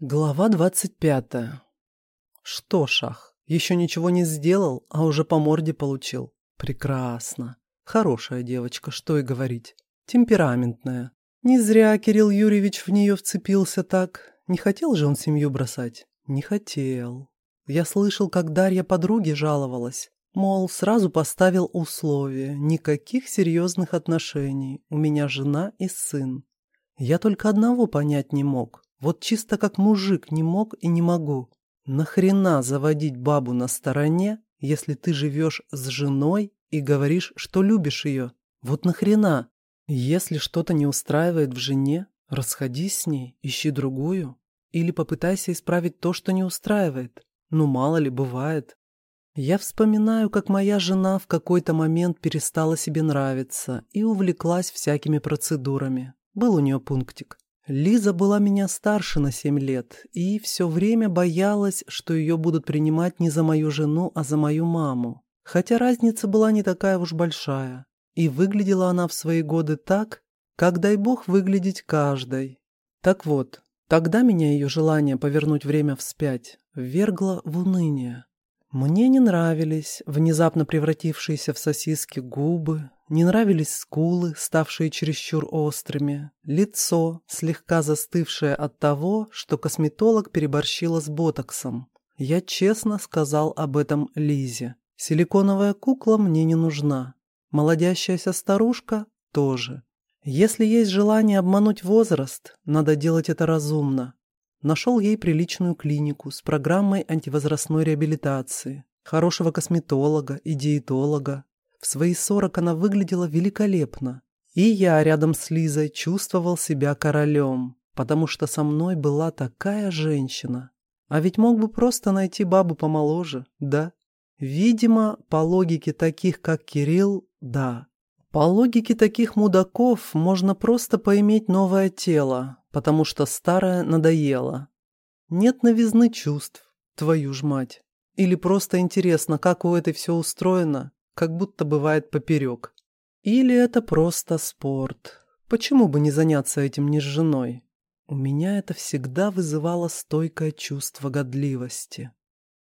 Глава двадцать пятая. Что, Шах, еще ничего не сделал, а уже по морде получил? Прекрасно. Хорошая девочка, что и говорить. Темпераментная. Не зря Кирилл Юрьевич в нее вцепился так. Не хотел же он семью бросать? Не хотел. Я слышал, как Дарья подруге жаловалась. Мол, сразу поставил условия. Никаких серьезных отношений. У меня жена и сын. Я только одного понять не мог. Вот чисто как мужик не мог и не могу. Нахрена заводить бабу на стороне, если ты живешь с женой и говоришь, что любишь ее? Вот нахрена? Если что-то не устраивает в жене, расходись с ней, ищи другую. Или попытайся исправить то, что не устраивает. Ну, мало ли, бывает. Я вспоминаю, как моя жена в какой-то момент перестала себе нравиться и увлеклась всякими процедурами. Был у нее пунктик. Лиза была меня старше на семь лет и все время боялась, что ее будут принимать не за мою жену, а за мою маму. Хотя разница была не такая уж большая. И выглядела она в свои годы так, как дай бог выглядеть каждой. Так вот, тогда меня ее желание повернуть время вспять ввергло в уныние. Мне не нравились внезапно превратившиеся в сосиски губы, не нравились скулы, ставшие чересчур острыми, лицо, слегка застывшее от того, что косметолог переборщила с ботоксом. Я честно сказал об этом Лизе. Силиконовая кукла мне не нужна. Молодящаяся старушка тоже. Если есть желание обмануть возраст, надо делать это разумно. Нашел ей приличную клинику с программой антивозрастной реабилитации, хорошего косметолога и диетолога, в свои сорок она выглядела великолепно. И я рядом с Лизой чувствовал себя королем, потому что со мной была такая женщина. А ведь мог бы просто найти бабу помоложе, да? Видимо, по логике таких, как Кирилл, да. По логике таких мудаков можно просто поиметь новое тело, потому что старое надоело. Нет новизны чувств, твою ж мать. Или просто интересно, как у этой все устроено, как будто бывает поперек. Или это просто спорт. Почему бы не заняться этим не с женой? У меня это всегда вызывало стойкое чувство годливости.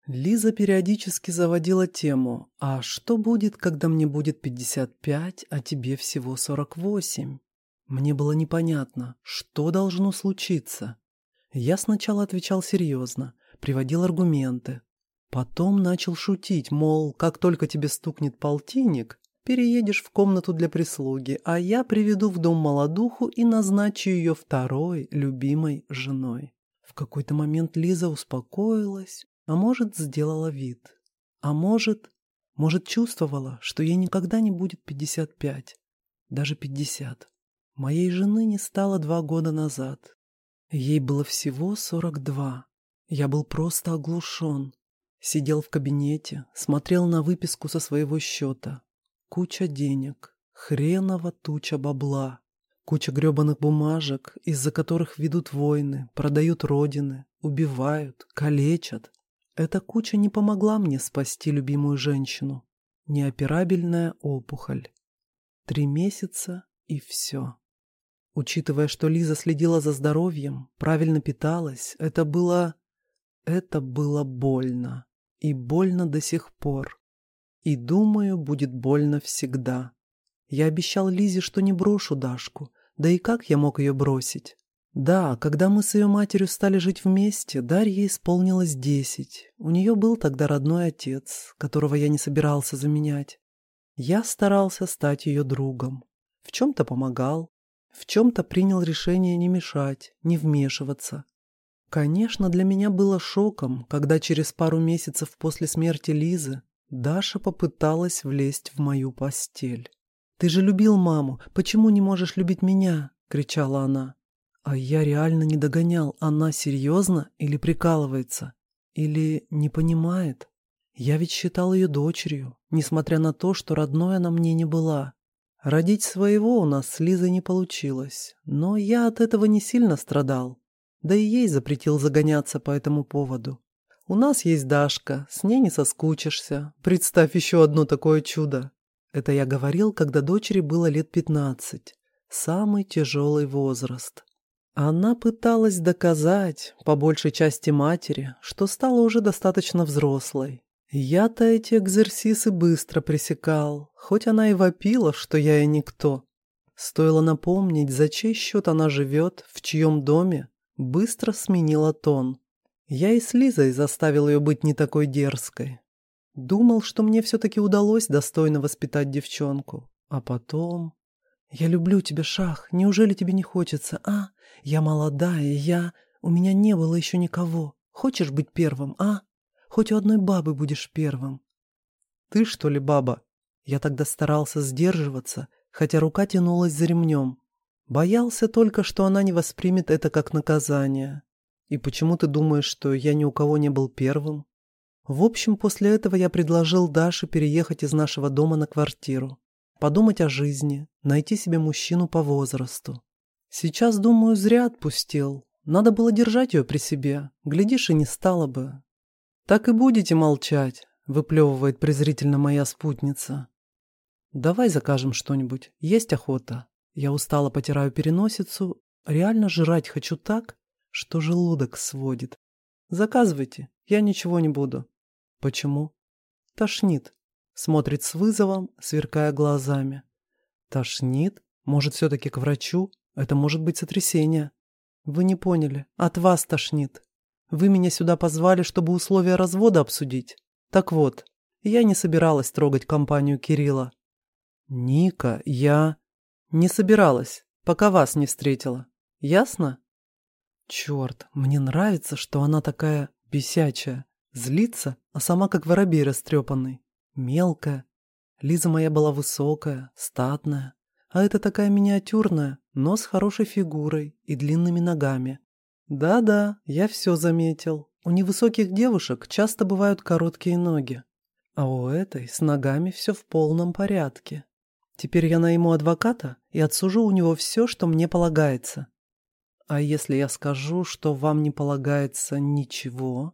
Лиза периодически заводила тему «А что будет, когда мне будет 55, а тебе всего 48?» Мне было непонятно, что должно случиться. Я сначала отвечал серьезно, приводил аргументы, Потом начал шутить, мол, как только тебе стукнет полтинник, переедешь в комнату для прислуги, а я приведу в дом молодуху и назначу ее второй любимой женой. В какой-то момент Лиза успокоилась, а может, сделала вид. А может, может, чувствовала, что ей никогда не будет 55, даже 50. Моей жены не стало два года назад. Ей было всего 42. Я был просто оглушен. Сидел в кабинете, смотрел на выписку со своего счета. Куча денег, хренова туча бабла, куча гребаных бумажек, из-за которых ведут войны, продают родины, убивают, калечат. Эта куча не помогла мне спасти любимую женщину. Неоперабельная опухоль. Три месяца и все. Учитывая, что Лиза следила за здоровьем, правильно питалась, это было... Это было больно. И больно до сих пор. И думаю, будет больно всегда. Я обещал Лизе, что не брошу Дашку. Да и как я мог ее бросить? Да, когда мы с ее матерью стали жить вместе, Дарье исполнилось десять. У нее был тогда родной отец, которого я не собирался заменять. Я старался стать ее другом. В чем-то помогал, в чем-то принял решение не мешать, не вмешиваться. Конечно, для меня было шоком, когда через пару месяцев после смерти Лизы Даша попыталась влезть в мою постель. «Ты же любил маму, почему не можешь любить меня?» — кричала она. А я реально не догонял, она серьезно или прикалывается? Или не понимает? Я ведь считал ее дочерью, несмотря на то, что родной она мне не была. Родить своего у нас с Лизой не получилось, но я от этого не сильно страдал. Да и ей запретил загоняться по этому поводу. У нас есть Дашка, с ней не соскучишься. Представь еще одно такое чудо. Это я говорил, когда дочери было лет пятнадцать. Самый тяжелый возраст. Она пыталась доказать, по большей части матери, что стала уже достаточно взрослой. Я-то эти экзерсисы быстро пресекал, хоть она и вопила, что я и никто. Стоило напомнить, за чей счет она живет, в чьем доме, быстро сменила тон. Я и с Лизой заставил ее быть не такой дерзкой. Думал, что мне все-таки удалось достойно воспитать девчонку. А потом... «Я люблю тебя, Шах. Неужели тебе не хочется, а? Я молодая, я... У меня не было еще никого. Хочешь быть первым, а? Хоть у одной бабы будешь первым». «Ты, что ли, баба?» Я тогда старался сдерживаться, хотя рука тянулась за ремнем. Боялся только, что она не воспримет это как наказание. И почему ты думаешь, что я ни у кого не был первым? В общем, после этого я предложил Даше переехать из нашего дома на квартиру, подумать о жизни, найти себе мужчину по возрасту. Сейчас, думаю, зря отпустил. Надо было держать ее при себе. Глядишь, и не стало бы. Так и будете молчать, выплевывает презрительно моя спутница. Давай закажем что-нибудь. Есть охота. Я устало потираю переносицу. Реально жрать хочу так, что желудок сводит. Заказывайте, я ничего не буду. Почему? Тошнит. Смотрит с вызовом, сверкая глазами. Тошнит? Может, все-таки к врачу? Это может быть сотрясение. Вы не поняли. От вас тошнит. Вы меня сюда позвали, чтобы условия развода обсудить. Так вот, я не собиралась трогать компанию Кирилла. Ника, я... Не собиралась, пока вас не встретила. Ясно? Черт, мне нравится, что она такая бесячая. Злится, а сама как воробей растрепанный. Мелкая. Лиза моя была высокая, статная. А это такая миниатюрная, но с хорошей фигурой и длинными ногами. Да-да, я все заметил. У невысоких девушек часто бывают короткие ноги. А у этой с ногами все в полном порядке. Теперь я найму адвоката и отсужу у него все, что мне полагается. А если я скажу, что вам не полагается ничего?